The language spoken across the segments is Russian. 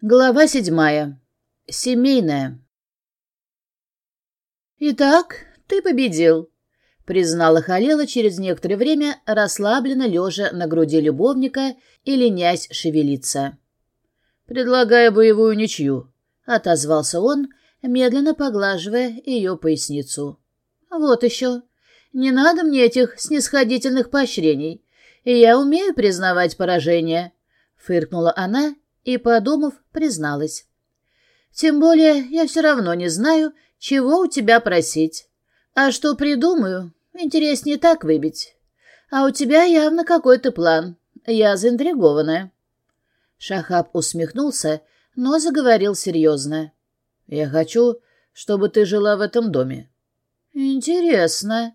Глава седьмая. Семейная. «Итак, ты победил», — признала Халела через некоторое время, расслабленно лежа на груди любовника и ленясь шевелиться. «Предлагаю боевую ничью», — отозвался он, медленно поглаживая ее поясницу. «Вот еще. Не надо мне этих снисходительных поощрений. Я умею признавать поражение», — фыркнула она и, подумав, призналась. «Тем более я все равно не знаю, чего у тебя просить. А что придумаю, интереснее так выбить. А у тебя явно какой-то план. Я заинтригована». Шахаб усмехнулся, но заговорил серьезно. «Я хочу, чтобы ты жила в этом доме». «Интересно.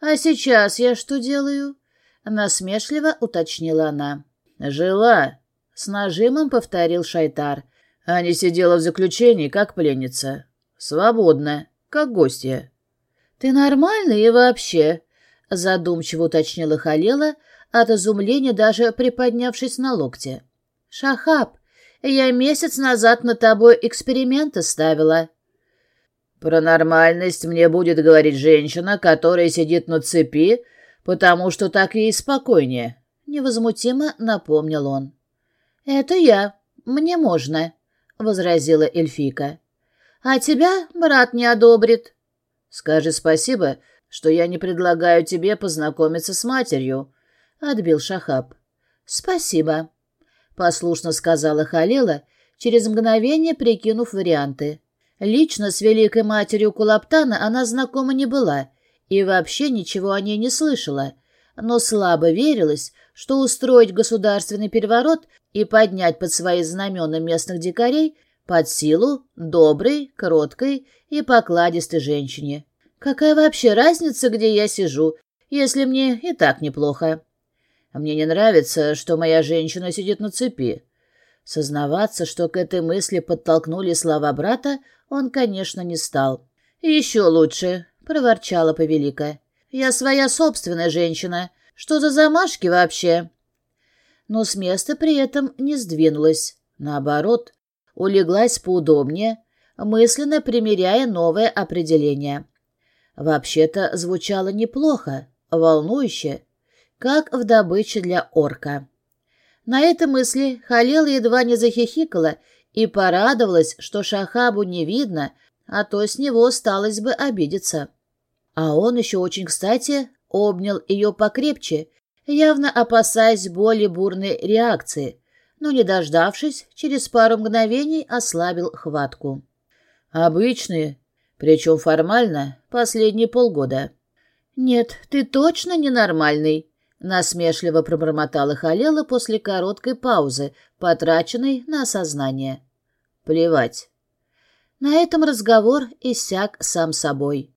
А сейчас я что делаю?» Насмешливо уточнила она. «Жила», с нажимом повторил Шайтар. Аня сидела в заключении, как пленница. Свободна, как гостья. «Ты нормальный и вообще?» Задумчиво уточнила Халела, от изумления даже приподнявшись на локте. «Шахаб, я месяц назад на тобой эксперименты ставила». «Про нормальность мне будет говорить женщина, которая сидит на цепи, потому что так ей спокойнее», — невозмутимо напомнил он. «Это я. Мне можно», — возразила эльфийка. «А тебя брат не одобрит». «Скажи спасибо, что я не предлагаю тебе познакомиться с матерью», — отбил Шахаб. «Спасибо», — послушно сказала Халила, через мгновение прикинув варианты. Лично с великой матерью Кулаптана она знакома не была и вообще ничего о ней не слышала, но слабо верилось, что устроить государственный переворот и поднять под свои знамена местных дикарей под силу доброй, кроткой и покладистой женщине. Какая вообще разница, где я сижу, если мне и так неплохо? Мне не нравится, что моя женщина сидит на цепи. Сознаваться, что к этой мысли подтолкнули слова брата, он, конечно, не стал. «Еще лучше», — проворчала повелика. «Я своя собственная женщина. Что за замашки вообще?» но с места при этом не сдвинулась. Наоборот, улеглась поудобнее, мысленно примеряя новое определение. Вообще-то звучало неплохо, волнующе, как в добыче для орка. На этой мысли Халила едва не захихикала и порадовалась, что Шахабу не видно, а то с него осталось бы обидеться. А он еще очень кстати обнял ее покрепче явно опасаясь более бурной реакции, но, не дождавшись, через пару мгновений ослабил хватку. «Обычные, причем формально, последние полгода». «Нет, ты точно ненормальный», — насмешливо пробормотала Халела после короткой паузы, потраченной на осознание. «Плевать». На этом разговор иссяк сам собой.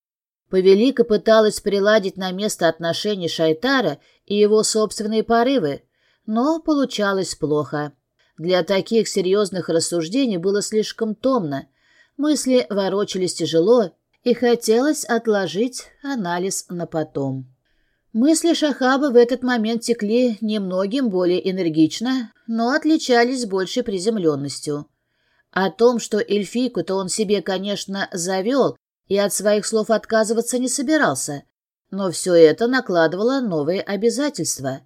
Повелика пыталась приладить на место отношений Шайтара и его собственные порывы, но получалось плохо. Для таких серьезных рассуждений было слишком томно, мысли ворочались тяжело, и хотелось отложить анализ на потом. Мысли Шахаба в этот момент текли немногим более энергично, но отличались большей приземленностью. О том, что эльфийку-то он себе, конечно, завел, и от своих слов отказываться не собирался, но все это накладывало новые обязательства,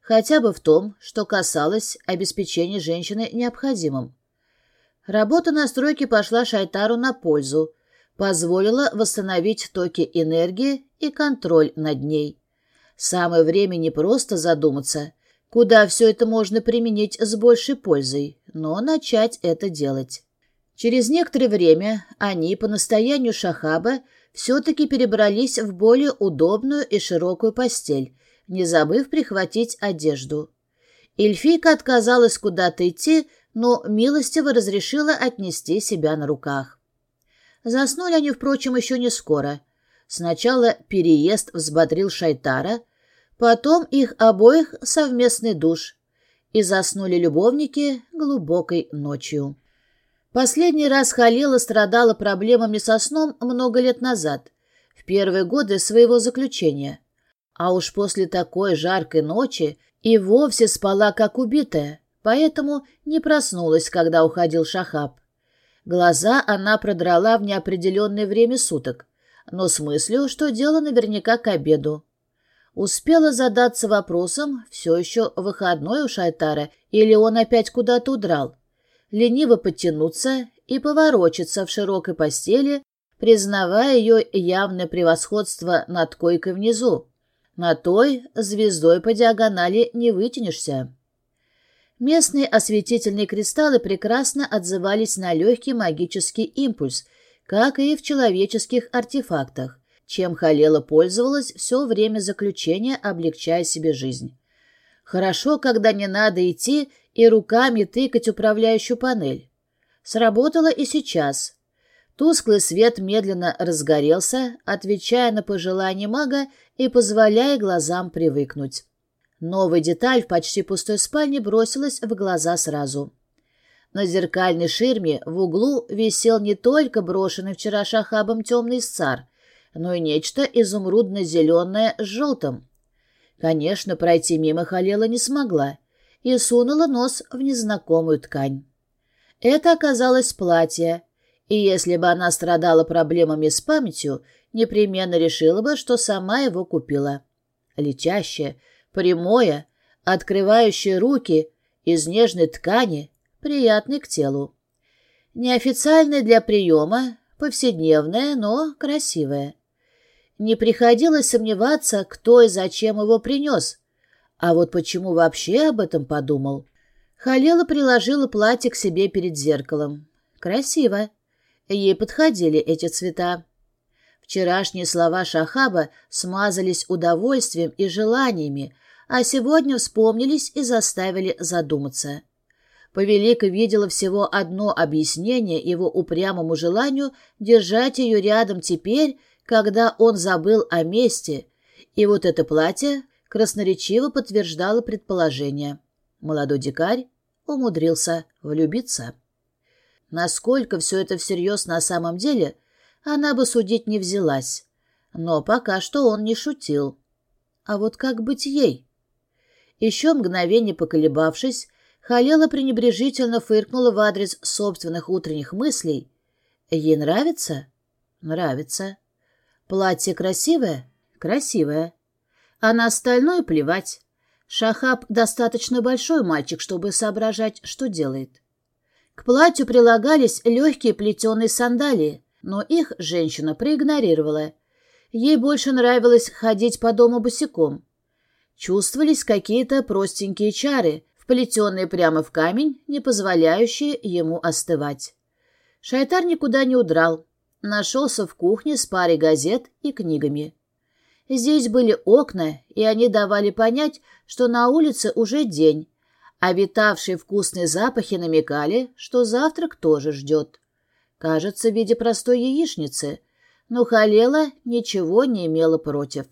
хотя бы в том, что касалось обеспечения женщины необходимым. Работа на стройке пошла Шайтару на пользу, позволила восстановить токи энергии и контроль над ней. Самое время не просто задуматься, куда все это можно применить с большей пользой, но начать это делать. Через некоторое время они по настоянию Шахаба все-таки перебрались в более удобную и широкую постель, не забыв прихватить одежду. Эльфийка отказалась куда-то идти, но милостиво разрешила отнести себя на руках. Заснули они, впрочем, еще не скоро. Сначала переезд взбодрил Шайтара, потом их обоих совместный душ, и заснули любовники глубокой ночью. Последний раз Халила страдала проблемами со сном много лет назад, в первые годы своего заключения. А уж после такой жаркой ночи и вовсе спала как убитая, поэтому не проснулась, когда уходил Шахаб. Глаза она продрала в неопределенное время суток, но с мыслью, что дело наверняка к обеду. Успела задаться вопросом, все еще выходной у Шайтара, или он опять куда-то удрал. Лениво подтянуться и поворочиться в широкой постели, признавая ее явное превосходство над койкой внизу. На той звездой по диагонали не вытянешься. Местные осветительные кристаллы прекрасно отзывались на легкий магический импульс, как и в человеческих артефактах, чем Халела пользовалась все время заключения, облегчая себе жизнь. Хорошо, когда не надо идти и руками тыкать управляющую панель. Сработало и сейчас. Тусклый свет медленно разгорелся, отвечая на пожелание мага и позволяя глазам привыкнуть. Новая деталь в почти пустой спальне бросилась в глаза сразу. На зеркальной ширме в углу висел не только брошенный вчера шахабом темный сцар, но и нечто изумрудно-зеленое с желтым. Конечно, пройти мимо Халела не смогла и сунула нос в незнакомую ткань. Это оказалось платье, и если бы она страдала проблемами с памятью, непременно решила бы, что сама его купила. Летящее, прямое, открывающее руки, из нежной ткани, приятный к телу. Неофициальное для приема, повседневное, но красивое. Не приходилось сомневаться, кто и зачем его принес. А вот почему вообще об этом подумал? Халела приложила платье к себе перед зеркалом. Красиво. Ей подходили эти цвета. Вчерашние слова Шахаба смазались удовольствием и желаниями, а сегодня вспомнились и заставили задуматься. Повелика видела всего одно объяснение его упрямому желанию держать ее рядом теперь, когда он забыл о месте, и вот это платье красноречиво подтверждало предположение. Молодой дикарь умудрился влюбиться. Насколько все это всерьез на самом деле, она бы судить не взялась. Но пока что он не шутил. А вот как быть ей? Еще мгновение поколебавшись, Халела пренебрежительно фыркнула в адрес собственных утренних мыслей. Ей нравится? Нравится. Платье красивое? Красивое. А на остальное плевать. Шахаб достаточно большой мальчик, чтобы соображать, что делает. К платью прилагались легкие плетеные сандалии, но их женщина проигнорировала. Ей больше нравилось ходить по дому босиком. Чувствовались какие-то простенькие чары, вплетенные прямо в камень, не позволяющие ему остывать. Шайтар никуда не удрал. Нашелся в кухне с парой газет и книгами. Здесь были окна, и они давали понять, что на улице уже день, а витавшие вкусные запахи намекали, что завтрак тоже ждет. Кажется, в виде простой яичницы, но Халела ничего не имела против.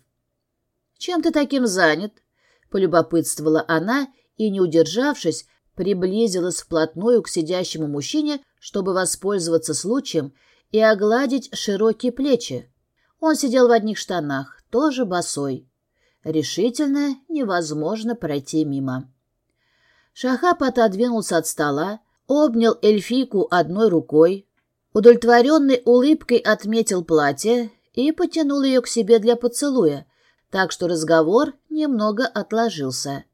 «Чем ты таким занят?» — полюбопытствовала она и, не удержавшись, приблизилась вплотную к сидящему мужчине, чтобы воспользоваться случаем и огладить широкие плечи. Он сидел в одних штанах, тоже босой. Решительно невозможно пройти мимо. Шахаб отодвинулся от стола, обнял эльфийку одной рукой, удовлетворенной улыбкой отметил платье и потянул ее к себе для поцелуя, так что разговор немного отложился.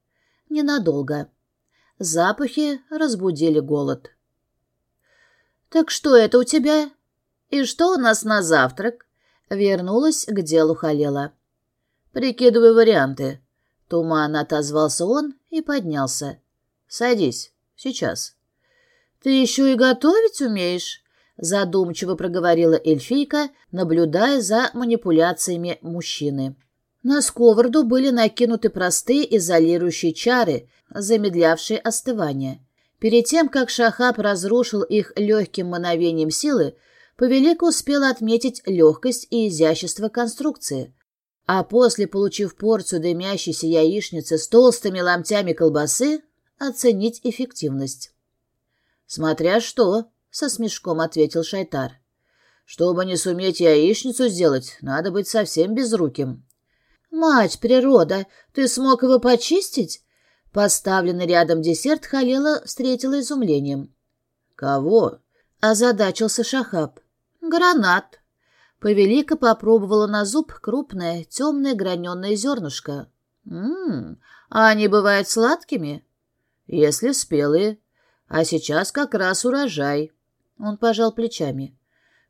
Ненадолго. Запахи разбудили голод. «Так что это у тебя? И что у нас на завтрак?» Вернулась к делу Халела. «Прикидывай варианты». Туманно отозвался он и поднялся. «Садись. Сейчас». «Ты еще и готовить умеешь?» Задумчиво проговорила эльфийка, наблюдая за манипуляциями мужчины. На сковороду были накинуты простые изолирующие чары, замедлявшие остывание. Перед тем, как Шахаб разрушил их легким мановением силы, Повелика успела отметить легкость и изящество конструкции. А после, получив порцию дымящейся яичницы с толстыми ломтями колбасы, оценить эффективность. «Смотря что», — со смешком ответил Шайтар. «Чтобы не суметь яичницу сделать, надо быть совсем безруким. «Мать природа, ты смог его почистить?» Поставленный рядом десерт Халела встретила изумлением. «Кого?» — озадачился Шахаб. «Гранат». Повелика попробовала на зуб крупное, темное граненое зернышко. «Ммм, а они бывают сладкими?» «Если спелые. А сейчас как раз урожай». Он пожал плечами.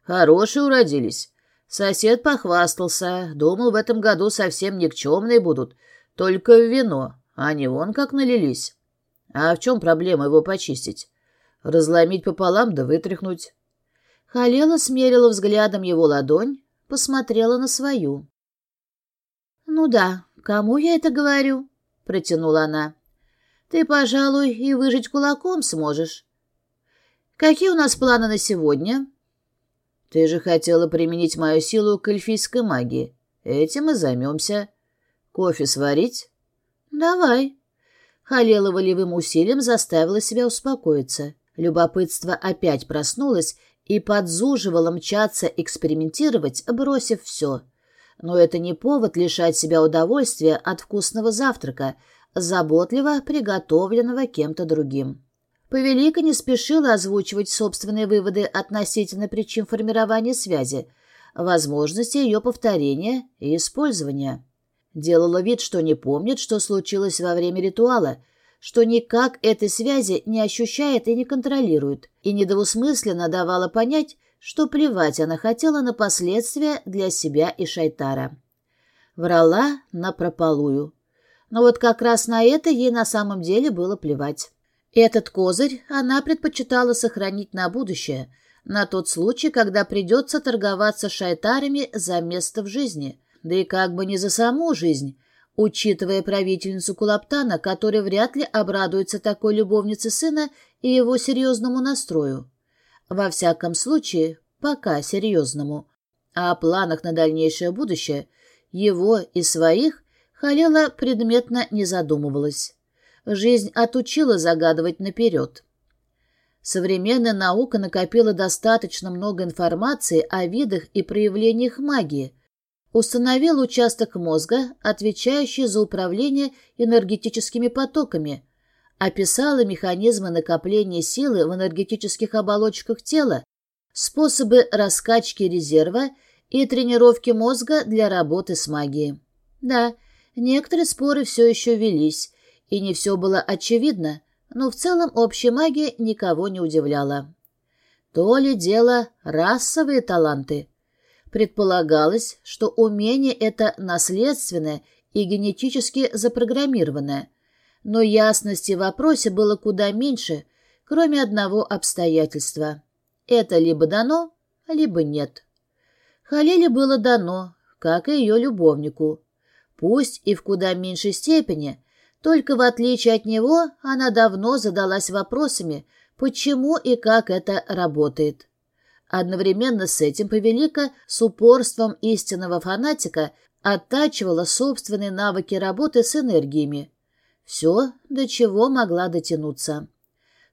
«Хорошие уродились. Сосед похвастался. Думал, в этом году совсем никчемные будут. Только в вино. Они вон как налились. А в чем проблема его почистить? Разломить пополам да вытряхнуть. Халела смерила взглядом его ладонь, посмотрела на свою. «Ну да, кому я это говорю?» — протянула она. «Ты, пожалуй, и выжить кулаком сможешь. Какие у нас планы на сегодня?» «Ты же хотела применить мою силу к эльфийской магии. Этим и займемся. Кофе сварить?» «Давай». Халела волевым усилием заставила себя успокоиться. Любопытство опять проснулось и подзуживало мчаться экспериментировать, бросив все. Но это не повод лишать себя удовольствия от вкусного завтрака, заботливо приготовленного кем-то другим. Повелика не спешила озвучивать собственные выводы относительно причин формирования связи, возможности ее повторения и использования. Делала вид, что не помнит, что случилось во время ритуала — что никак этой связи не ощущает и не контролирует, и недвусмысленно давала понять, что плевать она хотела на последствия для себя и Шайтара. Врала напропалую. Но вот как раз на это ей на самом деле было плевать. Этот козырь она предпочитала сохранить на будущее, на тот случай, когда придется торговаться шайтарами за место в жизни, да и как бы не за саму жизнь, учитывая правительницу Кулаптана, которая вряд ли обрадуется такой любовнице сына и его серьезному настрою. Во всяком случае, пока серьезному. А о планах на дальнейшее будущее его и своих Халела предметно не задумывалась. Жизнь отучила загадывать наперед. Современная наука накопила достаточно много информации о видах и проявлениях магии – установил участок мозга, отвечающий за управление энергетическими потоками, описала механизмы накопления силы в энергетических оболочках тела, способы раскачки резерва и тренировки мозга для работы с магией. Да, некоторые споры все еще велись, и не все было очевидно, но в целом общая магия никого не удивляла. То ли дело расовые таланты – Предполагалось, что умение это наследственное и генетически запрограммированное, но ясности в вопросе было куда меньше, кроме одного обстоятельства. Это либо дано, либо нет. Халиле было дано, как и ее любовнику. Пусть и в куда меньшей степени, только в отличие от него она давно задалась вопросами, почему и как это работает. Одновременно с этим Повелика с упорством истинного фанатика оттачивала собственные навыки работы с энергиями. Все, до чего могла дотянуться.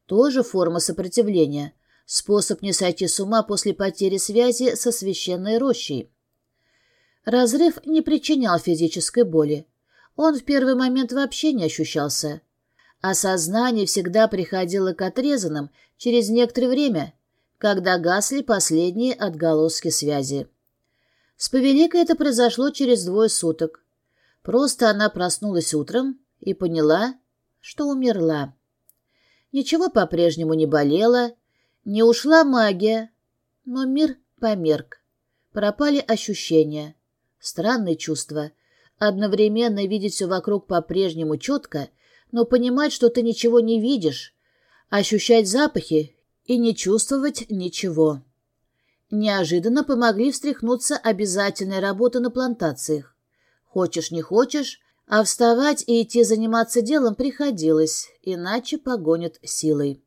Тоже форма сопротивления, способ не сойти с ума после потери связи со священной рощей. Разрыв не причинял физической боли. Он в первый момент вообще не ощущался. Осознание всегда приходило к отрезанным через некоторое время – когда гасли последние отголоски связи. С Повеликой это произошло через двое суток. Просто она проснулась утром и поняла, что умерла. Ничего по-прежнему не болело, не ушла магия, но мир померк. Пропали ощущения, странные чувства. Одновременно видеть все вокруг по-прежнему четко, но понимать, что ты ничего не видишь, ощущать запахи и не чувствовать ничего. Неожиданно помогли встряхнуться обязательные работы на плантациях. Хочешь, не хочешь, а вставать и идти заниматься делом приходилось, иначе погонят силой.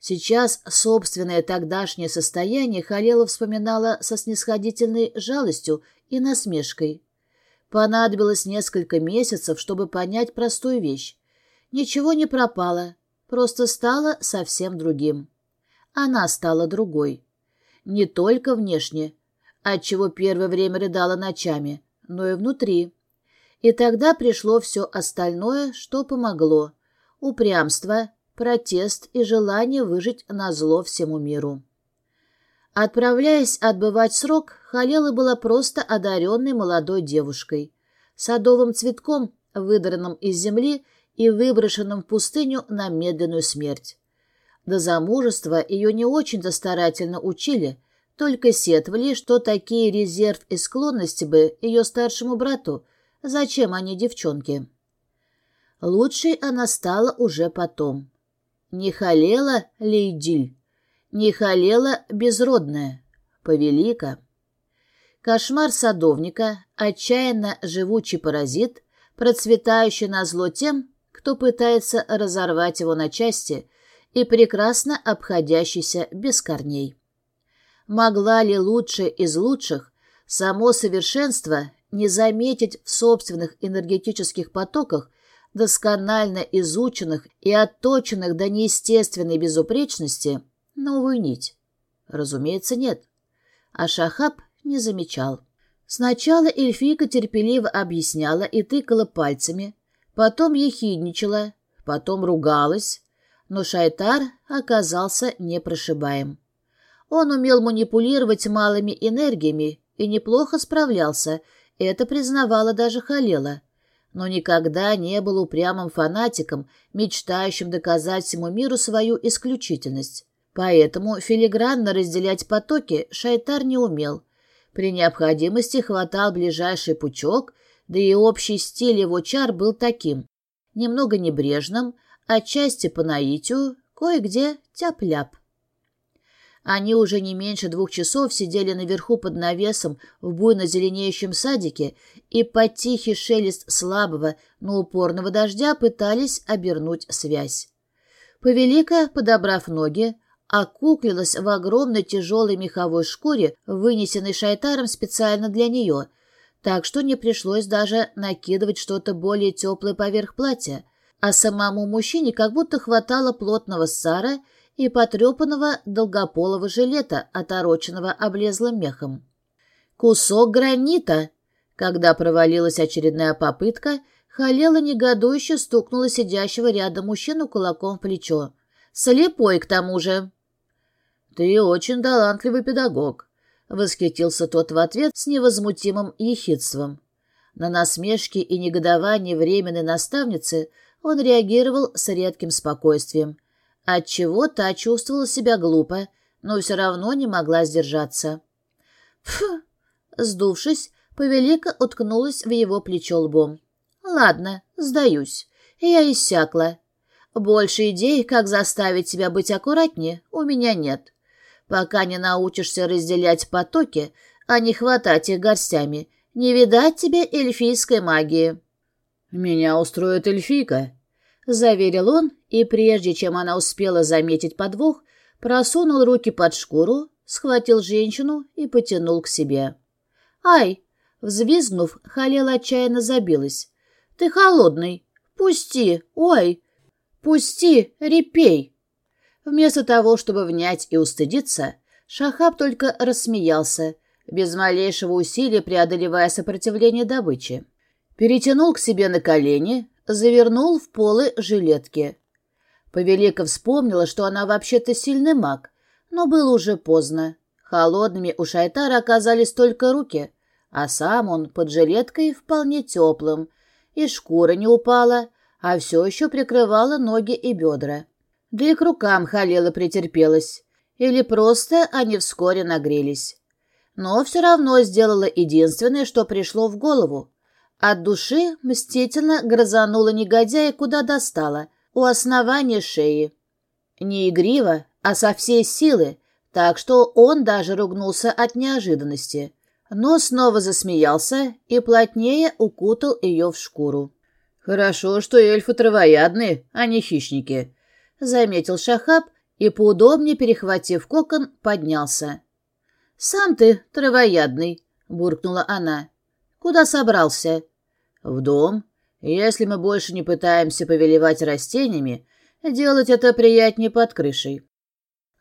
Сейчас собственное тогдашнее состояние Халела вспоминала со снисходительной жалостью и насмешкой. Понадобилось несколько месяцев, чтобы понять простую вещь. Ничего не пропало, просто стало совсем другим она стала другой. Не только внешне, отчего первое время рыдала ночами, но и внутри. И тогда пришло все остальное, что помогло. Упрямство, протест и желание выжить на зло всему миру. Отправляясь отбывать срок, Халела была просто одаренной молодой девушкой, садовым цветком, выдранным из земли и выброшенным в пустыню на медленную смерть. До замужества ее не очень-то старательно учили, только сетовали, что такие резерв и склонности бы ее старшему брату, зачем они девчонки. Лучшей она стала уже потом. Не халела Лейдиль, не халела безродная, повелика. Кошмар садовника, отчаянно живучий паразит, процветающий на зло тем, кто пытается разорвать его на части и прекрасно обходящийся без корней. Могла ли лучшая из лучших само совершенство не заметить в собственных энергетических потоках досконально изученных и отточенных до неестественной безупречности новую нить? Разумеется, нет. А Шахаб не замечал. Сначала эльфийка терпеливо объясняла и тыкала пальцами, потом ехидничала, потом ругалась, но Шайтар оказался непрошибаем. Он умел манипулировать малыми энергиями и неплохо справлялся, это признавала даже Халела но никогда не был упрямым фанатиком, мечтающим доказать всему миру свою исключительность. Поэтому филигранно разделять потоки Шайтар не умел. При необходимости хватал ближайший пучок, да и общий стиль его чар был таким. Немного небрежным, отчасти по наитию, кое-где тяп-ляп. Они уже не меньше двух часов сидели наверху под навесом в буйно зеленеющем садике и под тихий шелест слабого, но упорного дождя пытались обернуть связь. Повелика, подобрав ноги, окуклилась в огромной тяжелой меховой шкуре, вынесенной шайтаром специально для нее, так что не пришлось даже накидывать что-то более теплое поверх платья, а самому мужчине как будто хватало плотного сара и потрепанного долгополого жилета, отороченного облезлым мехом. «Кусок гранита!» Когда провалилась очередная попытка, Халела негодующе стукнула сидящего рядом мужчину кулаком в плечо. «Слепой, к тому же!» «Ты очень талантливый педагог», — восхитился тот в ответ с невозмутимым ехидством. На насмешки и негодование временной наставницы он реагировал с редким спокойствием — Отчего та чувствовала себя глупо, но все равно не могла сдержаться. Фу! Сдувшись, повелика уткнулась в его плечо лбом. «Ладно, сдаюсь. Я иссякла. Больше идей, как заставить себя быть аккуратнее, у меня нет. Пока не научишься разделять потоки, а не хватать их горстями, не видать тебе эльфийской магии». «Меня устроит эльфийка», — заверил он, и прежде чем она успела заметить подвох, просунул руки под шкуру, схватил женщину и потянул к себе. «Ай!» — взвизгнув, Халела отчаянно забилась. «Ты холодный! Пусти! Ой! Пусти! Репей!» Вместо того, чтобы внять и устыдиться, Шахаб только рассмеялся, без малейшего усилия преодолевая сопротивление добычи. Перетянул к себе на колени, завернул в полы жилетки. Повелика вспомнила, что она вообще-то сильный маг, но было уже поздно. Холодными у Шайтара оказались только руки, а сам он под жилеткой вполне теплым, и шкура не упала, а все еще прикрывала ноги и бедра. Да и к рукам Халила претерпелась, или просто они вскоре нагрелись. Но все равно сделала единственное, что пришло в голову. От души мстительно грозанула негодяя, куда достала, у основания шеи. Не игриво, а со всей силы, так что он даже ругнулся от неожиданности, но снова засмеялся и плотнее укутал ее в шкуру. «Хорошо, что эльфы травоядные, а не хищники», — заметил Шахаб и, поудобнее перехватив кокон, поднялся. «Сам ты травоядный», — буркнула она. Куда собрался? В дом. Если мы больше не пытаемся повелевать растениями, делать это приятнее под крышей.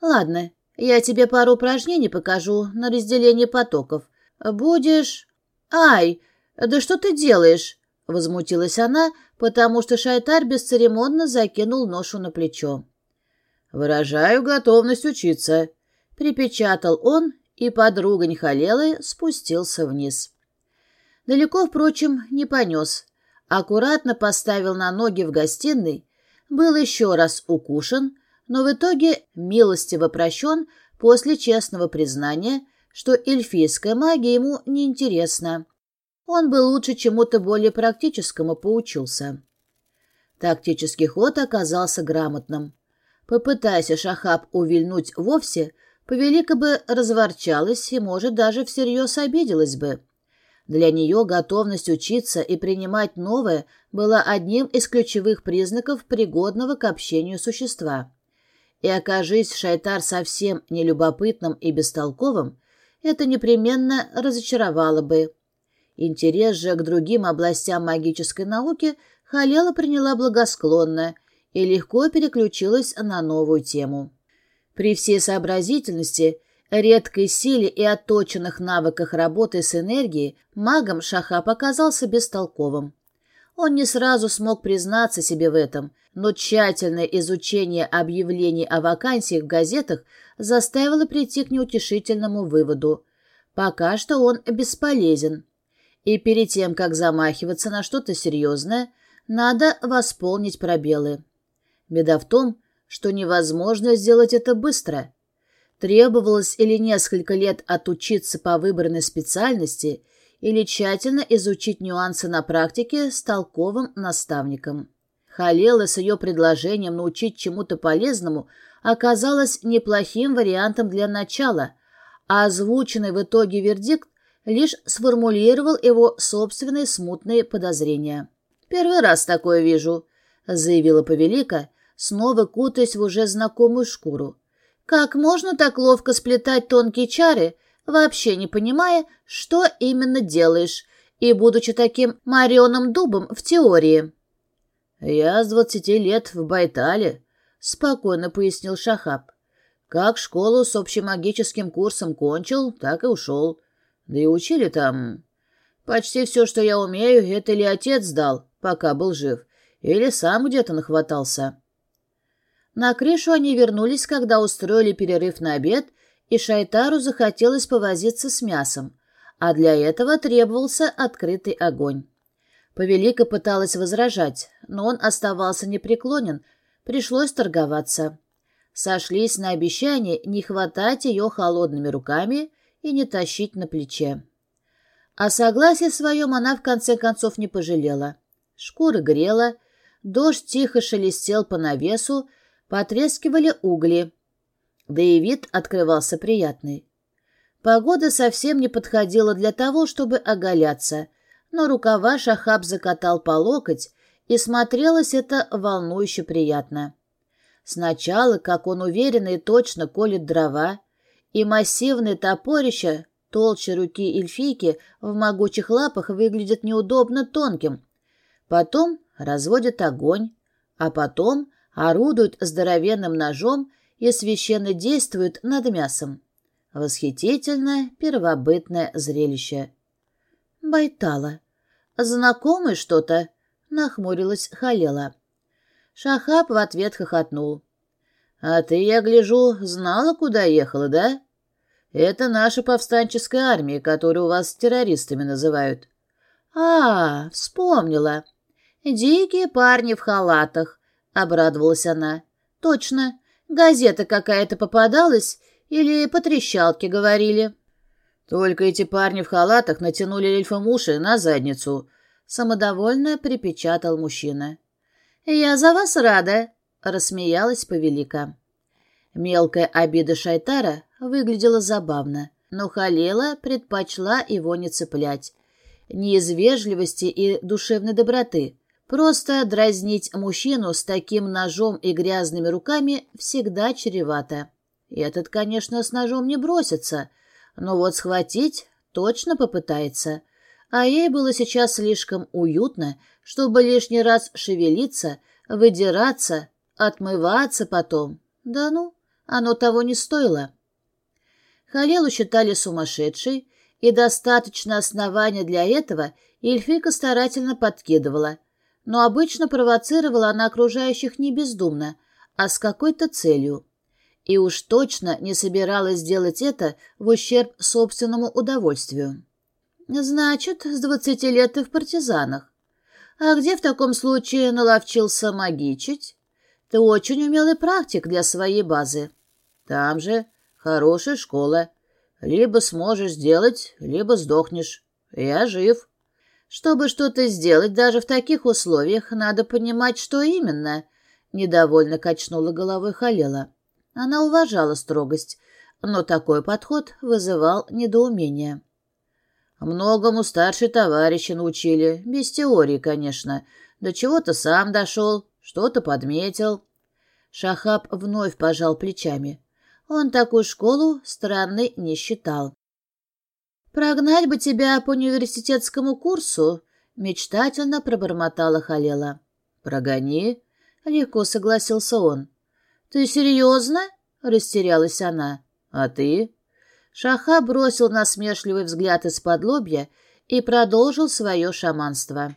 Ладно, я тебе пару упражнений покажу на разделение потоков. Будешь... Ай, да что ты делаешь? — возмутилась она, потому что Шайтар бесцеремонно закинул ношу на плечо. «Выражаю готовность учиться», — припечатал он, и подруга Нихалелы спустился вниз. Далеко, впрочем, не понес. Аккуратно поставил на ноги в гостиной, был еще раз укушен, но в итоге милостиво прощен после честного признания, что эльфийская магия ему неинтересна. Он бы лучше чему-то более практическому поучился. Тактический ход оказался грамотным. Попытайся Шахаб увильнуть вовсе, Повелика бы разворчалась и, может, даже всерьез обиделась бы. Для нее готовность учиться и принимать новое была одним из ключевых признаков пригодного к общению существа. И окажись Шайтар совсем нелюбопытным и бестолковым, это непременно разочаровало бы. Интерес же к другим областям магической науки Халела приняла благосклонно и легко переключилась на новую тему. При всей сообразительности, редкой силе и отточенных навыках работы с энергией магом Шахаб оказался бестолковым. Он не сразу смог признаться себе в этом, но тщательное изучение объявлений о вакансиях в газетах заставило прийти к неутешительному выводу. Пока что он бесполезен. И перед тем, как замахиваться на что-то серьезное, надо восполнить пробелы. Беда в том, что невозможно сделать это быстро. Требовалось или несколько лет отучиться по выбранной специальности, или тщательно изучить нюансы на практике с толковым наставником. Халела с ее предложением научить чему-то полезному оказалась неплохим вариантом для начала, а озвученный в итоге вердикт лишь сформулировал его собственные смутные подозрения. «Первый раз такое вижу», — заявила Повелика, снова кутаясь в уже знакомую шкуру. Как можно так ловко сплетать тонкие чары, вообще не понимая, что именно делаешь, и будучи таким мореным дубом в теории? «Я с двадцати лет в Байтале», — спокойно пояснил Шахаб. «Как школу с общемагическим курсом кончил, так и ушел. Да и учили там. Почти все, что я умею, это ли отец дал, пока был жив, или сам где-то нахватался». На крышу они вернулись, когда устроили перерыв на обед, и Шайтару захотелось повозиться с мясом, а для этого требовался открытый огонь. Повелика пыталась возражать, но он оставался непреклонен, пришлось торговаться. Сошлись на обещании не хватать ее холодными руками и не тащить на плече. О согласии своем она в конце концов не пожалела. Шкура грела, дождь тихо шелестел по навесу, Потрескивали угли, да и вид открывался приятный. Погода совсем не подходила для того, чтобы оголяться, но рукава Шахаб закатал по локоть, и смотрелось это волнующе приятно. Сначала, как он уверенно и точно колет дрова, и массивное топорище, толще руки эльфийки, в могучих лапах выглядит неудобно тонким. Потом разводит огонь, а потом орудует здоровенным ножом и священно действует над мясом. Восхитительное первобытное зрелище. Байтала. «Знакомый что-то?» — нахмурилась Халела. Шахаб в ответ хохотнул. «А ты, я гляжу, знала, куда ехала, да? Это наша повстанческая армия, которую у вас террористами называют». «А, вспомнила. Дикие парни в халатах, обрадовалась она. Точно, газета какая-то попадалась или по трещалке говорили. Только эти парни в халатах натянули эльфам уши на задницу. Самодовольно припечатал мужчина. «Я за вас рада», — рассмеялась повелика. Мелкая обида Шайтара выглядела забавно, но Халела предпочла его не цеплять. Не из вежливости и душевной доброты, Просто дразнить мужчину с таким ножом и грязными руками всегда чревато. Этот, конечно, с ножом не бросится, но вот схватить точно попытается. А ей было сейчас слишком уютно, чтобы лишний раз шевелиться, выдираться, отмываться потом. Да ну, оно того не стоило. Халелу считали сумасшедшей, и достаточно основания для этого Эльфийка старательно подкидывала, но обычно провоцировала она окружающих не бездумно, а с какой-то целью. И уж точно не собиралась делать это в ущерб собственному удовольствию. «Значит, с двадцати лет ты в партизанах. А где в таком случае наловчился магичить? Ты очень умелый практик для своей базы. Там же хорошая школа. Либо сможешь сделать, либо сдохнешь. Я жив». Чтобы что-то сделать даже в таких условиях, надо понимать, что именно, — недовольно качнула головой Халела. Она уважала строгость, но такой подход вызывал недоумение. Многому старшие товарищи научили, без теории, конечно. До чего-то сам дошел, что-то подметил. Шахаб вновь пожал плечами. Он такую школу странной не считал. «Прогнать бы тебя по университетскому курсу», — мечтательно пробормотала Халела. «Прогони», — легко согласился он. «Ты серьезно?» — растерялась она. «А ты?» Шаха бросил насмешливый взгляд из-под лобья и продолжил свое шаманство.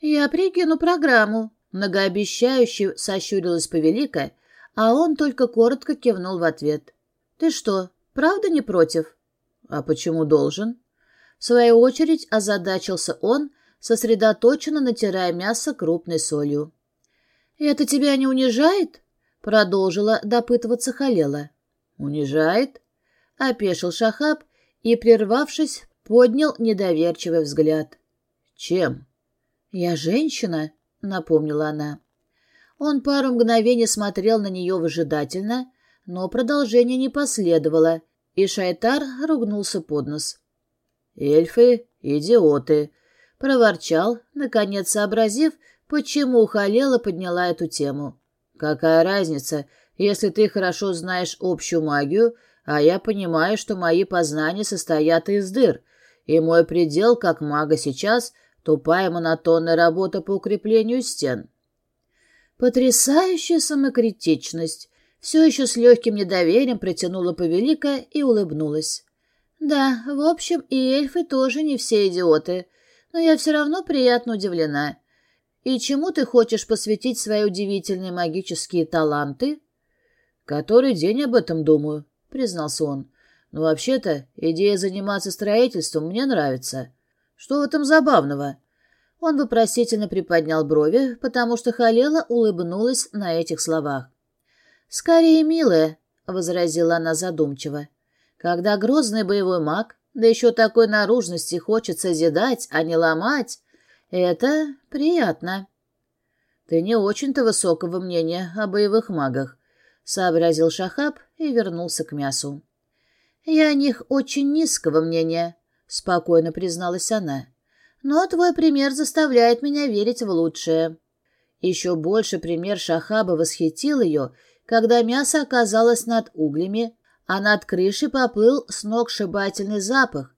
«Я прикину программу», — многообещающе сощурилась повелика, а он только коротко кивнул в ответ. «Ты что, правда не против?» «А почему должен?» В свою очередь озадачился он, сосредоточенно натирая мясо крупной солью. «Это тебя не унижает?» — продолжила допытываться Халела. «Унижает?» — опешил Шахаб и, прервавшись, поднял недоверчивый взгляд. «Чем?» «Я женщина», — напомнила она. Он пару мгновений смотрел на нее выжидательно, но продолжение не последовало, и Шайтар ругнулся под нос. «Эльфы — идиоты!» — проворчал, наконец сообразив, почему Халела подняла эту тему. «Какая разница, если ты хорошо знаешь общую магию, а я понимаю, что мои познания состоят из дыр, и мой предел, как мага сейчас, тупая монотонная работа по укреплению стен». Потрясающая самокритичность! Все еще с легким недоверием протянула повелика и улыбнулась. «Да, в общем, и эльфы тоже не все идиоты, но я все равно приятно удивлена. И чему ты хочешь посвятить свои удивительные магические таланты?» «Который день об этом думаю», — признался он. «Но вообще-то идея заниматься строительством мне нравится. Что в этом забавного?» Он вопросительно приподнял брови, потому что Халела улыбнулась на этих словах. «Скорее, милая», — возразила она задумчиво. «Когда грозный боевой маг, да еще такой наружности хочет созидать, а не ломать, это приятно». «Ты не очень-то высокого мнения о боевых магах», — сообразил Шахаб и вернулся к мясу. «Я о них очень низкого мнения», — спокойно призналась она. «Но твой пример заставляет меня верить в лучшее». Еще больше пример Шахаба восхитил ее когда мясо оказалось над углями, а над крышей поплыл сногсшибательный запах.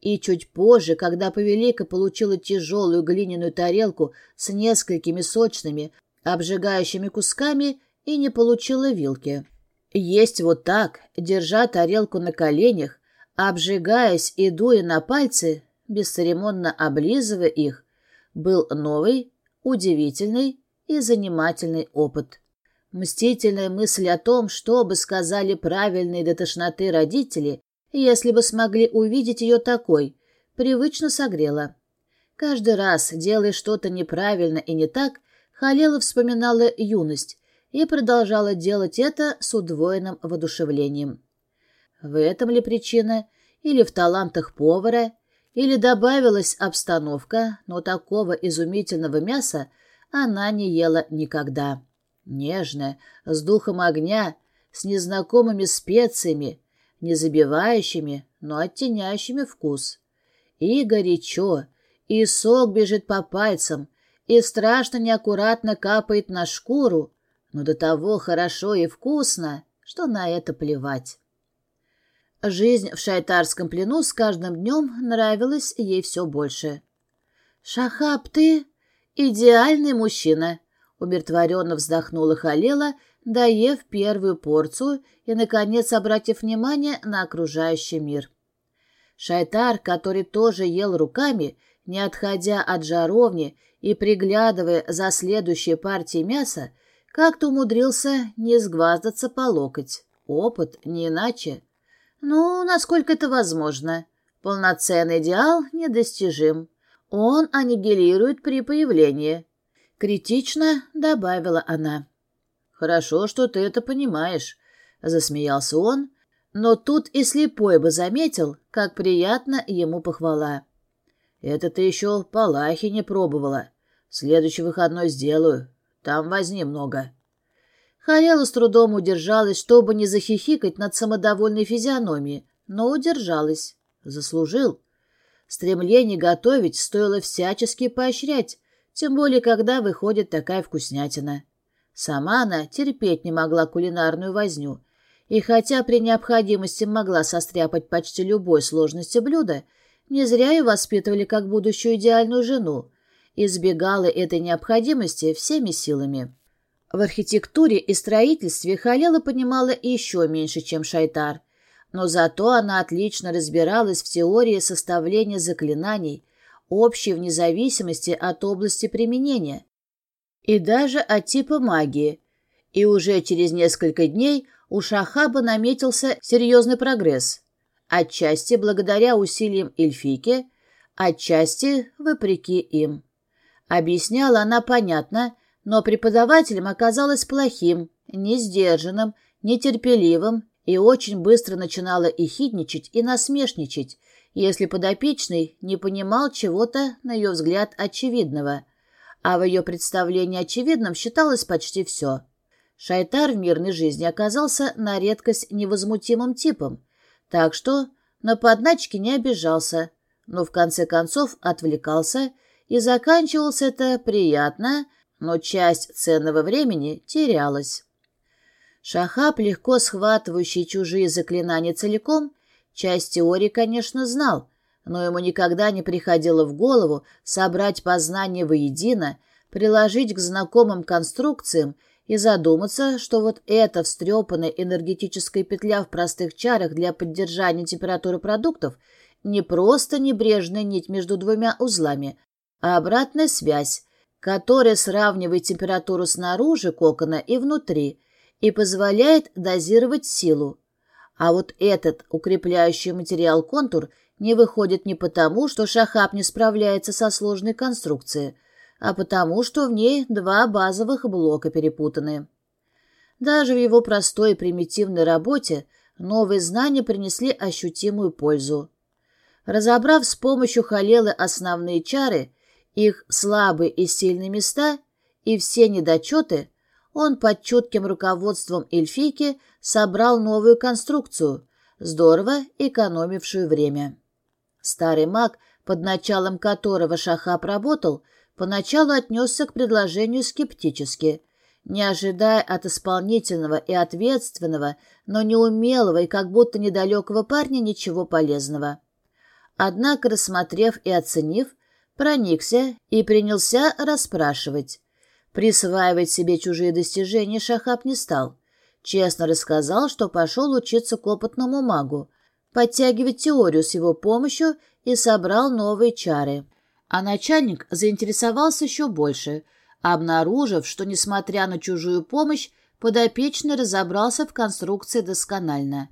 И чуть позже, когда Повелика получила тяжелую глиняную тарелку с несколькими сочными, обжигающими кусками, и не получила вилки. Есть вот так, держа тарелку на коленях, обжигаясь и дуя на пальцы, бесцеремонно облизывая их, был новый, удивительный и занимательный опыт. Мстительная мысль о том, что бы сказали правильные до тошноты родители, если бы смогли увидеть ее такой, привычно согрела. Каждый раз, делая что-то неправильно и не так, Халела вспоминала юность и продолжала делать это с удвоенным воодушевлением. В этом ли причина? Или в талантах повара? Или добавилась обстановка, но такого изумительного мяса она не ела никогда. Нежная, с духом огня, с незнакомыми специями, не забивающими, но оттеняющими вкус. И горячо, и сок бежит по пальцам, и страшно неаккуратно капает на шкуру, но до того хорошо и вкусно, что на это плевать. Жизнь в шайтарском плену с каждым днем нравилась ей все больше. «Шахаб, ты идеальный мужчина», Умиротворенно вздохнула Халела, доев первую порцию и, наконец, обратив внимание на окружающий мир. Шайтар, который тоже ел руками, не отходя от жаровни и приглядывая за следующей партией мяса, как-то умудрился не сгваздаться по локоть. Опыт не иначе. Ну, насколько это возможно. Полноценный идеал недостижим. Он аннигилирует при появлении. Критично добавила она. «Хорошо, что ты это понимаешь», — засмеялся он, но тут и слепой бы заметил, как приятно ему похвала. «Это ты еще палахи не пробовала. Следующий выходной сделаю. Там возни много». Харела с трудом удержалась, чтобы не захихикать над самодовольной физиономией, но удержалась. Заслужил. Стремление готовить стоило всячески поощрять, тем более, когда выходит такая вкуснятина. Сама она терпеть не могла кулинарную возню, и хотя при необходимости могла состряпать почти любой сложности блюда, не зря ее воспитывали как будущую идеальную жену, избегала этой необходимости всеми силами. В архитектуре и строительстве Халела понимала еще меньше, чем Шайтар, но зато она отлично разбиралась в теории составления заклинаний, общей вне зависимости от области применения, и даже от типа магии. И уже через несколько дней у Шахаба наметился серьезный прогресс. Отчасти благодаря усилиям Эльфики, отчасти вопреки им. Объясняла она понятно, но преподавателем оказалась плохим, несдержанным, нетерпеливым и очень быстро начинала и хидничать, и насмешничать, если подопечный не понимал чего-то, на ее взгляд, очевидного, а в ее представлении очевидным считалось почти все. Шайтар в мирной жизни оказался на редкость невозмутимым типом, так что на подначки не обижался, но в конце концов отвлекался, и заканчивалось это приятно, но часть ценного времени терялась. Шахаб, легко схватывающий чужие заклинания целиком, Часть теории, конечно, знал, но ему никогда не приходило в голову собрать познания воедино, приложить к знакомым конструкциям и задуматься, что вот эта встрепанная энергетическая петля в простых чарах для поддержания температуры продуктов не просто небрежная нить между двумя узлами, а обратная связь, которая сравнивает температуру снаружи кокона и внутри и позволяет дозировать силу. А вот этот укрепляющий материал контур не выходит не потому, что шахаб не справляется со сложной конструкцией, а потому, что в ней два базовых блока перепутаны. Даже в его простой и примитивной работе новые знания принесли ощутимую пользу. Разобрав с помощью халелы основные чары, их слабые и сильные места и все недочеты, он под чутким руководством эльфийки собрал новую конструкцию, здорово экономившую время. Старый маг, под началом которого Шахаб работал, поначалу отнесся к предложению скептически, не ожидая от исполнительного и ответственного, но неумелого и как будто недалекого парня ничего полезного. Однако, рассмотрев и оценив, проникся и принялся расспрашивать. Присваивать себе чужие достижения Шахаб не стал. Честно рассказал, что пошел учиться к опытному магу, подтягивать теорию с его помощью и собрал новые чары. А начальник заинтересовался еще больше, обнаружив, что, несмотря на чужую помощь, подопечный разобрался в конструкции досконально.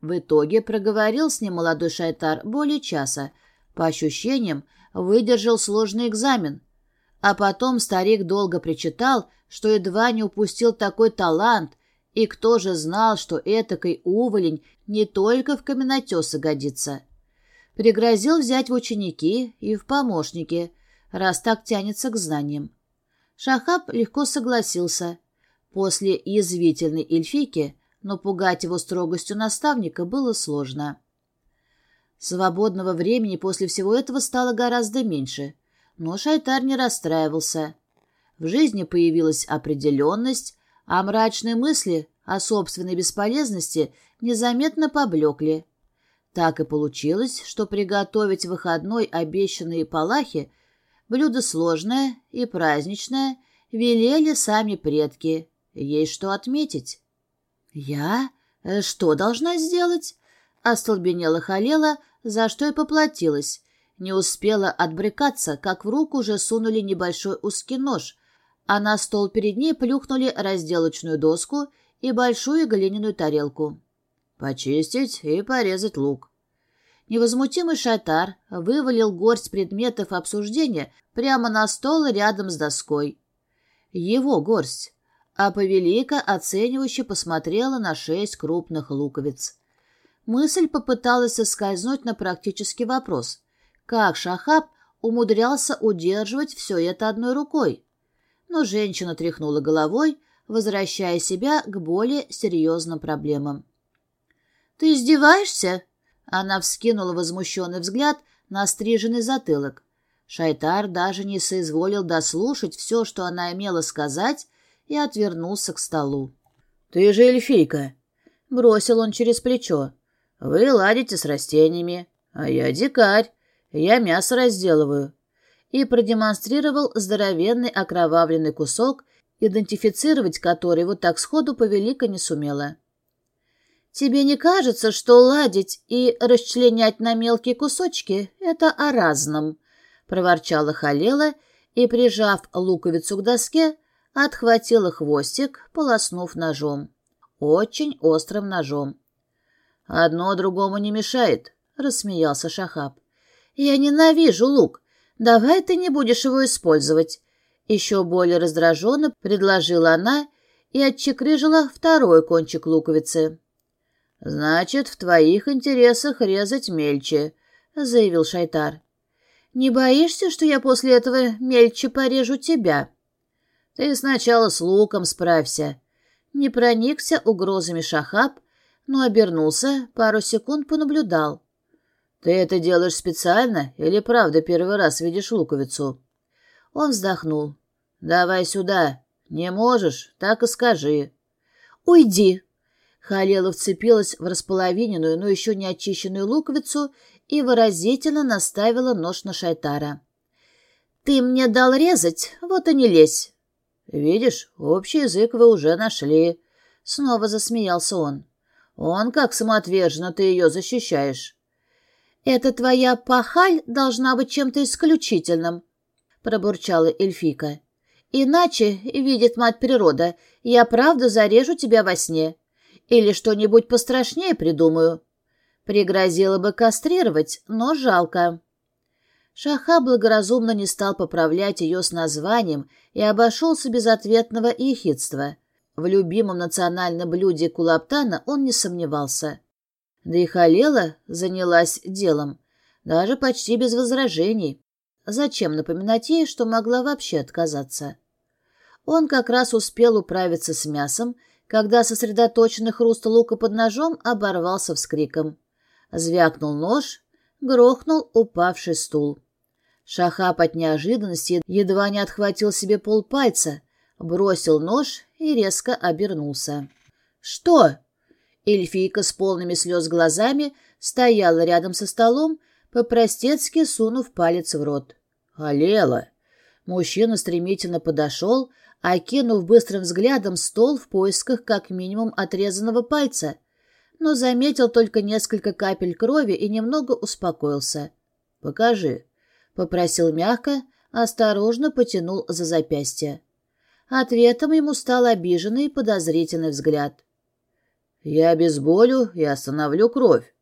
В итоге проговорил с ним молодой шайтар более часа. По ощущениям, выдержал сложный экзамен. А потом старик долго причитал, что едва не упустил такой талант — и кто же знал, что этакой уволень не только в каменотесы годится? Пригрозил взять в ученики и в помощники, раз так тянется к знаниям. Шахаб легко согласился. После язвительной эльфики, но пугать его строгостью наставника было сложно. Свободного времени после всего этого стало гораздо меньше, но Шайтар не расстраивался. В жизни появилась определенность, а мрачные мысли о собственной бесполезности незаметно поблекли. Так и получилось, что приготовить выходной обещанные палахи блюдо сложное и праздничное велели сами предки. Есть что отметить. «Я? Э, что должна сделать?» Остолбенела Халела, за что и поплатилась. Не успела отбрыкаться, как в руку уже сунули небольшой узкий нож, а на стол перед ней плюхнули разделочную доску и большую глиняную тарелку. Почистить и порезать лук. Невозмутимый шатар вывалил горсть предметов обсуждения прямо на стол рядом с доской. Его горсть, а повелика оценивающе посмотрела на шесть крупных луковиц. Мысль попыталась соскользнуть на практический вопрос. Как Шахаб умудрялся удерживать все это одной рукой? Но женщина тряхнула головой, возвращая себя к более серьезным проблемам. «Ты издеваешься?» Она вскинула возмущенный взгляд на стриженный затылок. Шайтар даже не соизволил дослушать все, что она имела сказать, и отвернулся к столу. «Ты же эльфийка!» — бросил он через плечо. «Вы ладите с растениями, а я дикарь, я мясо разделываю». И продемонстрировал здоровенный окровавленный кусок, идентифицировать который вот так сходу повелика не сумела. «Тебе не кажется, что ладить и расчленять на мелкие кусочки — это о разном?» — проворчала Халела и, прижав луковицу к доске, отхватила хвостик, полоснув ножом. Очень острым ножом. «Одно другому не мешает», — рассмеялся Шахаб. «Я ненавижу лук. Давай ты не будешь его использовать». Еще более раздраженно предложила она и отчекрыжила второй кончик луковицы. «Значит, в твоих интересах резать мельче», — заявил Шайтар. «Не боишься, что я после этого мельче порежу тебя?» «Ты сначала с луком справься». Не проникся угрозами Шахаб, но обернулся, пару секунд понаблюдал. «Ты это делаешь специально или правда первый раз видишь луковицу?» Он вздохнул. «Давай сюда. Не можешь, так и скажи». «Уйди!» Халела вцепилась в располовиненную, но еще не очищенную луковицу и выразительно наставила нож на Шайтара. «Ты мне дал резать, вот и не лезь». «Видишь, общий язык вы уже нашли», — снова засмеялся он. «Он как самоотверженно ты ее защищаешь». «Это твоя пахаль должна быть чем-то исключительным», — пробурчала эльфика. «Иначе, видит мать природа, я правда зарежу тебя во сне. Или что-нибудь пострашнее придумаю. Пригрозила бы кастрировать, но жалко». Шаха благоразумно не стал поправлять ее с названием и обошелся без ответного ехидства. В любимом национальном блюде кулаптана он не сомневался. Да и Халела занялась делом, даже почти без возражений. Зачем напоминать ей, что могла вообще отказаться? Он как раз успел управиться с мясом, когда сосредоточенный хруст лука под ножом оборвался вскриком. Звякнул нож, грохнул упавший стул. Шахап от неожиданности едва не отхватил себе полпальца, бросил нож и резко обернулся. «Что?» Эльфийка с полными слез глазами стояла рядом со столом, по-простецки сунув палец в рот. «Алела!» Мужчина стремительно подошел, окинув быстрым взглядом стол в поисках как минимум отрезанного пальца, но заметил только несколько капель крови и немного успокоился. «Покажи», Попросил мягко, осторожно потянул за запястье. Ответом ему стал обиженный и подозрительный взгляд. «Я обезболю и остановлю кровь».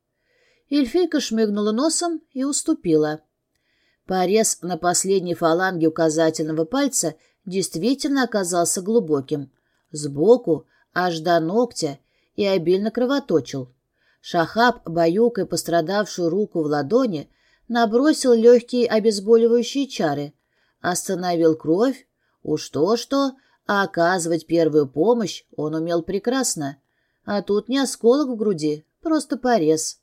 Эльфийка шмыгнула носом и уступила. Порез на последней фаланге указательного пальца действительно оказался глубоким. Сбоку, аж до ногтя, и обильно кровоточил. Шахаб, баюкая пострадавшую руку в ладони, набросил легкие обезболивающие чары, остановил кровь, уж то-что, а оказывать первую помощь он умел прекрасно. А тут не осколок в груди, просто порез.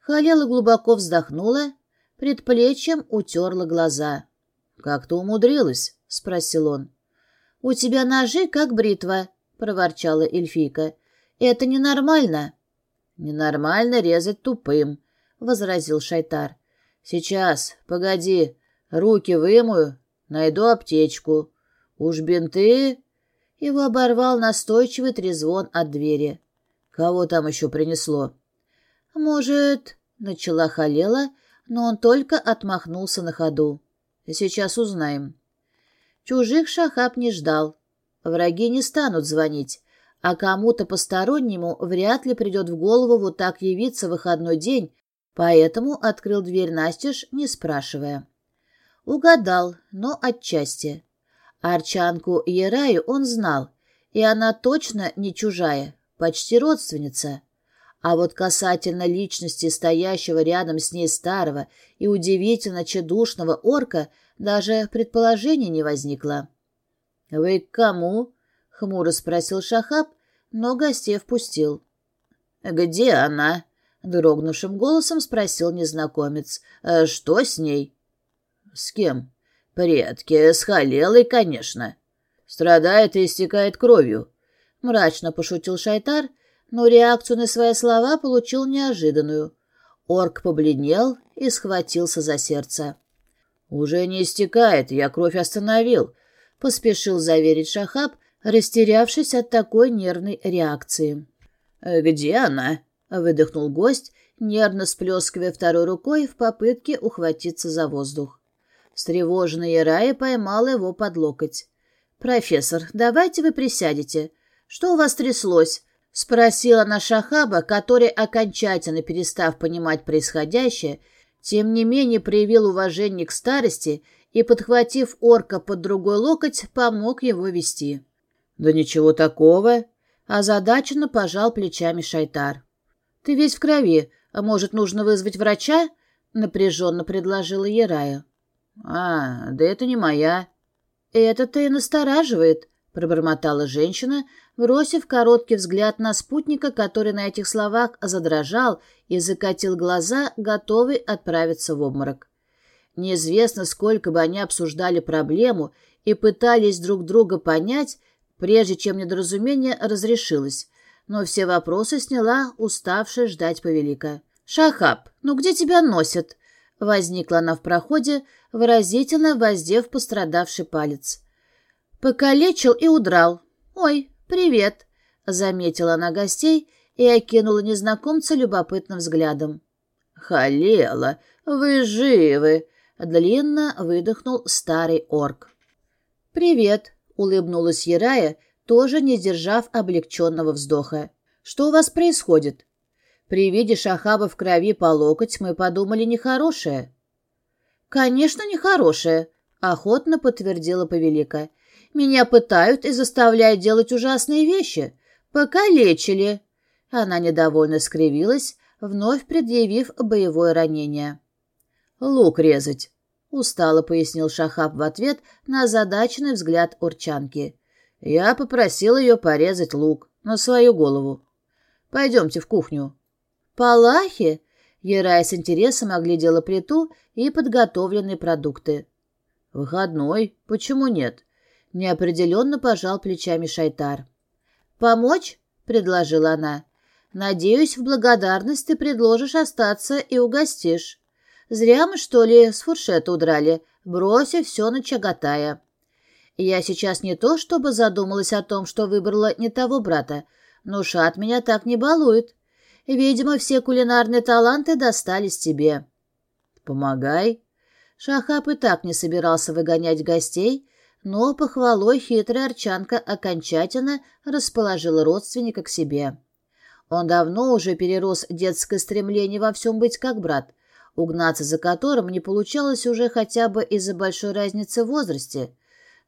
Халела глубоко вздохнула, предплечьем утерла глаза. «Как ты умудрилась?» — спросил он. «У тебя ножи, как бритва», — проворчала эльфийка. «Это ненормально». «Ненормально резать тупым», — возразил Шайтар. «Сейчас, погоди, руки вымою, найду аптечку. Уж бинты...» Его оборвал настойчивый трезвон от двери. «Кого там еще принесло?» «Может...» — начала Халела, но он только отмахнулся на ходу. Сейчас узнаем. Чужих Шахаб не ждал. Враги не станут звонить, а кому-то постороннему вряд ли придет в голову вот так явиться в выходной день, поэтому открыл дверь настежь, не спрашивая. Угадал, но отчасти. Арчанку Ераю он знал, и она точно не чужая, почти родственница. А вот касательно личности стоящего рядом с ней старого и удивительно чедушного орка даже предположений не возникло. — Вы к кому? — хмуро спросил Шахаб, но гостей впустил. — Где она? — дрогнувшим голосом спросил незнакомец. «Э, — Что с ней? — С кем? — Предки, с Халелой, конечно. Страдает и истекает кровью. Мрачно пошутил Шайтар, но реакцию на свои слова получил неожиданную. Орк побледнел и схватился за сердце. «Уже не истекает, я кровь остановил», — поспешил заверить Шахаб, растерявшись от такой нервной реакции. «Где она?» — выдохнул гость, нервно сплескивая второй рукой в попытке ухватиться за воздух. Встревоженная Рая поймала его под локоть. «Профессор, давайте вы присядете. Что у вас тряслось?» — спросила она Шахаба, который, окончательно перестав понимать происходящее, тем не менее проявил уважение к старости и, подхватив орка под другой локоть, помог его вести. «Да ничего такого!» — озадаченно пожал плечами Шайтар. «Ты весь в крови, а может, нужно вызвать врача?» — напряженно предложила Ярая. «А, да это не моя». «Это-то и настораживает», — пробормотала женщина, бросив короткий взгляд на спутника, который на этих словах задрожал и закатил глаза, готовый отправиться в обморок. Неизвестно, сколько бы они обсуждали проблему и пытались друг друга понять, прежде чем недоразумение разрешилось, но все вопросы сняла уставшая ждать повелика. «Шахаб, ну где тебя носят?» Возникла она в проходе, выразительно воздев пострадавший палец. Покалечил и удрал. «Ой, привет!» — заметила она гостей и окинула незнакомца любопытным взглядом. «Халела, вы живы!» — длинно выдохнул старый орк. «Привет!» — улыбнулась Ярая, тоже не сдержав облегченного вздоха. «Что у вас происходит?» При виде Шахаба в крови по локоть мы подумали нехорошее. «Конечно, нехорошее», — охотно подтвердила Повелика. Меня пытают и заставляют делать ужасные вещи. Покалечили. Она недовольно скривилась, вновь предъявив боевое ранение. «Лук резать», — устало пояснил Шахаб в ответ на озадаченный взгляд урчанки. «Я попросил ее порезать лук на свою голову. Пойдемте в кухню». «Палахи?» — Ерай с интересом оглядела плиту и подготовленные продукты. «Выходной. Почему нет?» Неопределенно пожал плечами Шайтар. «Помочь?» — предложила она. «Надеюсь, в благодарность ты предложишь остаться и угостишь. Зря мы, что ли, с фуршета удрали, бросив все на Чагатая. Я сейчас не то чтобы задумалась о том, что выбрала не того брата, но Шат меня так не балует. Видимо, все кулинарные таланты достались тебе». «Помогай». Шахап и так не собирался выгонять гостей, но похвалой хитрая арчанка окончательно расположила родственника к себе. Он давно уже перерос детское стремление во всем быть как брат, угнаться за которым не получалось уже хотя бы из-за большой разницы в возрасте,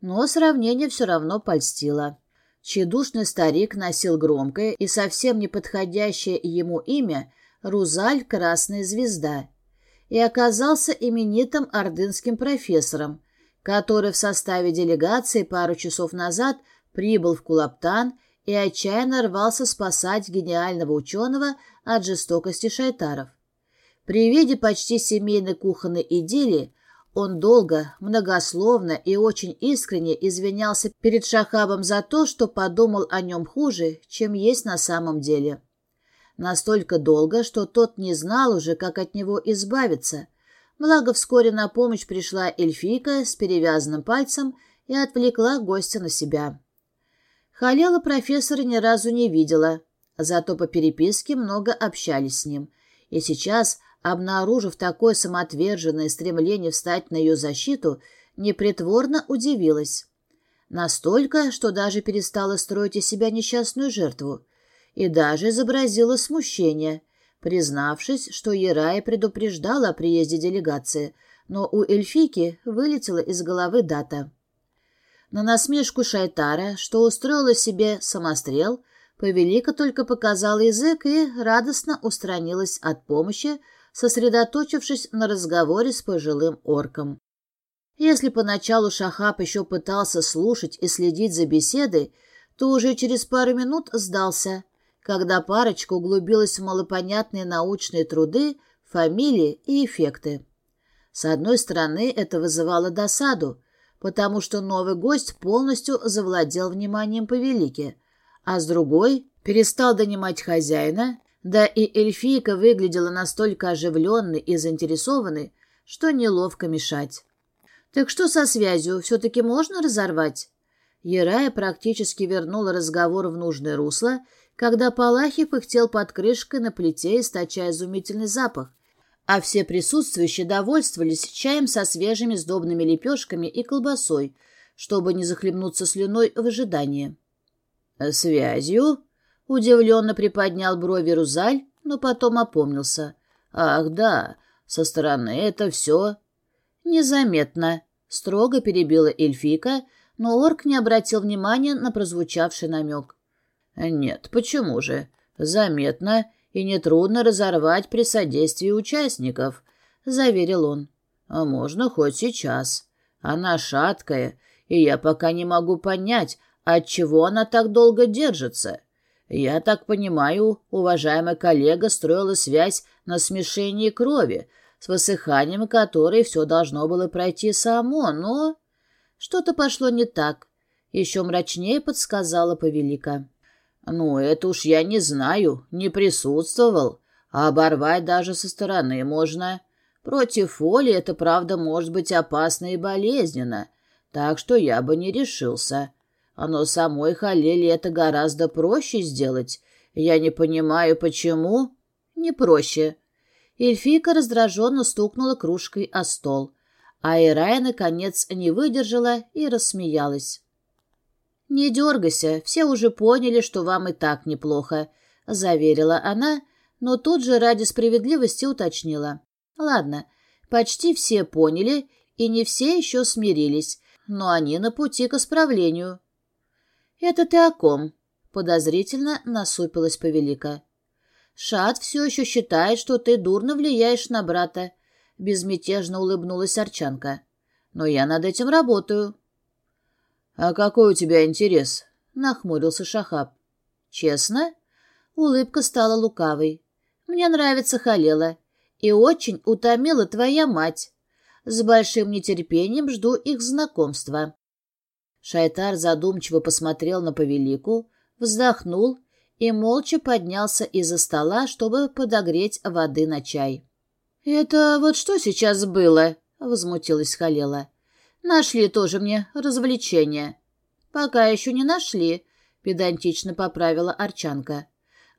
но сравнение все равно польстило. Чедушный старик носил громкое и совсем неподходящее ему имя Рузаль Красная Звезда и оказался именитым ордынским профессором, который в составе делегации пару часов назад прибыл в Кулаптан и отчаянно рвался спасать гениального ученого от жестокости шайтаров. При виде почти семейной кухонной идиллии он долго, многословно и очень искренне извинялся перед Шахабом за то, что подумал о нем хуже, чем есть на самом деле. Настолько долго, что тот не знал уже, как от него избавиться, Благо, вскоре на помощь пришла эльфийка с перевязанным пальцем и отвлекла гостя на себя. Халела профессора ни разу не видела, зато по переписке много общались с ним, и сейчас, обнаружив такое самоотверженное стремление встать на ее защиту, непритворно удивилась. Настолько, что даже перестала строить из себя несчастную жертву и даже изобразила смущение, признавшись, что Ерая предупреждала о приезде делегации, но у эльфийки вылетела из головы дата. На насмешку Шайтара, что устроила себе самострел, Повелика только показала язык и радостно устранилась от помощи, сосредоточившись на разговоре с пожилым орком. Если поначалу Шахаб еще пытался слушать и следить за беседой, то уже через пару минут сдался, когда парочка углубилась в малопонятные научные труды, фамилии и эффекты. С одной стороны, это вызывало досаду, потому что новый гость полностью завладел вниманием повелики, а с другой перестал донимать хозяина, да и эльфийка выглядела настолько оживленной и заинтересованной, что неловко мешать. «Так что со связью? Все-таки можно разорвать?» Ерая практически вернула разговор в нужное русло, когда Палахи пыхтел под крышкой на плите, источая изумительный запах, а все присутствующие довольствовались чаем со свежими сдобными лепешками и колбасой, чтобы не захлебнуться слюной в ожидании. «Связью?» — удивленно приподнял брови Рузаль, но потом опомнился. «Ах, да, со стороны это все...» «Незаметно», — строго перебила эльфийка, но орк не обратил внимания на прозвучавший намек. «Нет, почему же? Заметно и нетрудно разорвать при содействии участников», — заверил он. «А можно хоть сейчас. Она шаткая, и я пока не могу понять, отчего она так долго держится. Я так понимаю, уважаемый коллега строила связь на смешении крови, с высыханием которой все должно было пройти само, но... Что-то пошло не так. Еще мрачнее подсказала повелика. «Ну, это уж я не знаю, не присутствовал. А оборвать даже со стороны можно. Против воли это, правда, может быть опасно и болезненно, так что я бы не решился. Оно самой Халели это гораздо проще сделать. Я не понимаю, почему...» «Не проще». Эльфика раздраженно стукнула кружкой о стол, а Ирая, наконец, не выдержала и рассмеялась. «Не дергайся, все уже поняли, что вам и так неплохо», — заверила она, но тут же ради справедливости уточнила. «Ладно, почти все поняли, и не все еще смирились, но они на пути к исправлению». «Это ты о ком?» — подозрительно насупилась повелика. «Шат все еще считает, что ты дурно влияешь на брата», — безмятежно улыбнулась Арчанка. «Но я над этим работаю». «А какой у тебя интерес?» — нахмурился Шахаб. «Честно?» Улыбка стала лукавой. «Мне нравится Халела, и очень утомила твоя мать. С большим нетерпением жду их знакомства». Шайтар задумчиво посмотрел на повелику, вздохнул и молча поднялся из-за стола, чтобы подогреть воды на чай. «Это вот что сейчас было?» — возмутилась Халела. Нашли тоже мне развлечения. Пока еще не нашли, педантично поправила Арчанка.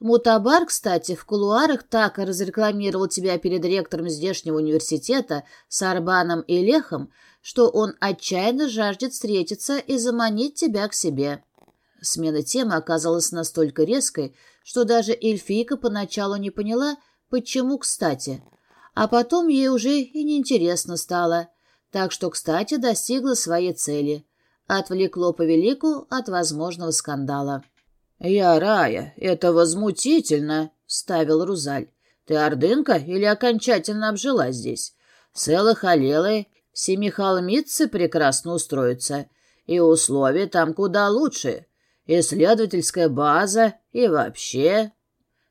Мутабар, кстати, в кулуарах так разрекламировал тебя перед ректором здешнего университета с Арбаном и Лехом, что он отчаянно жаждет встретиться и заманить тебя к себе. Смена темы оказалась настолько резкой, что даже эльфийка поначалу не поняла, почему кстати, а потом ей уже и неинтересно стало — так что, кстати, достигла своей цели. Отвлекло повелику от возможного скандала. «Я Рая, это возмутительно», — ставил Рузаль. «Ты ордынка или окончательно обжила здесь? Целых Халелы, семихолмицы прекрасно устроятся, и условия там куда лучше. Исследовательская база и вообще...»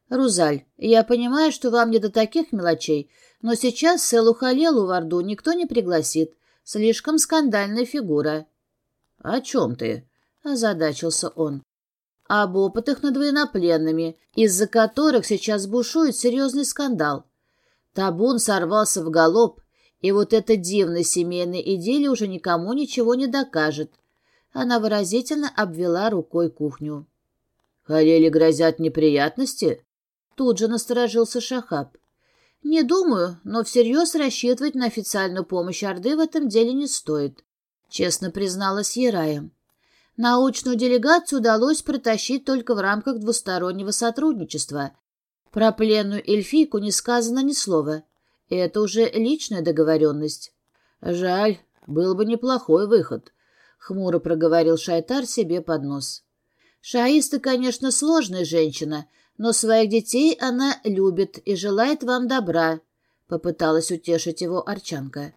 «Рузаль, я понимаю, что вам не до таких мелочей, но сейчас Селу Халелу в Орду никто не пригласит. Слишком скандальная фигура. — О чем ты? — озадачился он. — Об опытах над военнопленными, из-за которых сейчас бушует серьезный скандал. Табун сорвался в галоп, и вот эта дивная семейная идиллия уже никому ничего не докажет. Она выразительно обвела рукой кухню. — Халели грозят неприятности? Тут же насторожился Шахаб. Не думаю, но всерьез рассчитывать на официальную помощь Орды в этом деле не стоит, честно призналась Ерая. Научную делегацию удалось протащить только в рамках двустороннего сотрудничества. Про пленную эльфийку не сказано ни слова. Это уже личная договоренность. Жаль, был бы неплохой выход, — хмуро проговорил Шайтар себе под нос. Шаиста, конечно, сложная женщина, но своих детей она любит и желает вам добра, — попыталась утешить его Арчанка.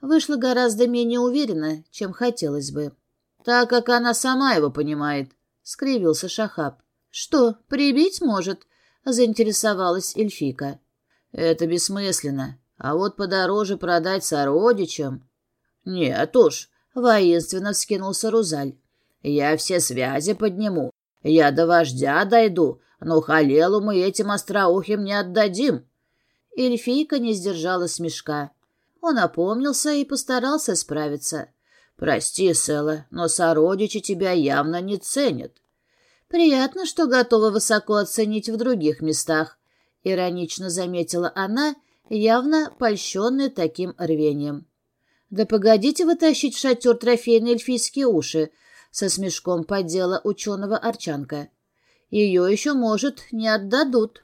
Вышла гораздо менее уверенно, чем хотелось бы. — Так как она сама его понимает, — скривился Шахаб. — Что, прибить может? — заинтересовалась эльфика. — Это бессмысленно. А вот подороже продать сородичам... — Нет уж, — воинственно вскинулся Рузаль. — Я все связи подниму. Я до вождя дойду, но Халелу мы этим остроухим не отдадим. Эльфийка не сдержала смешка. Он опомнился и постарался справиться. «Прости, Села, но сородичи тебя явно не ценят». «Приятно, что готова высоко оценить в других местах», — иронично заметила она, явно польщенная таким рвением. «Да погодите вы тащить в шатер трофейные эльфийские уши», — со смешком поддела ученого Арчанка. «Ее еще, может, не отдадут».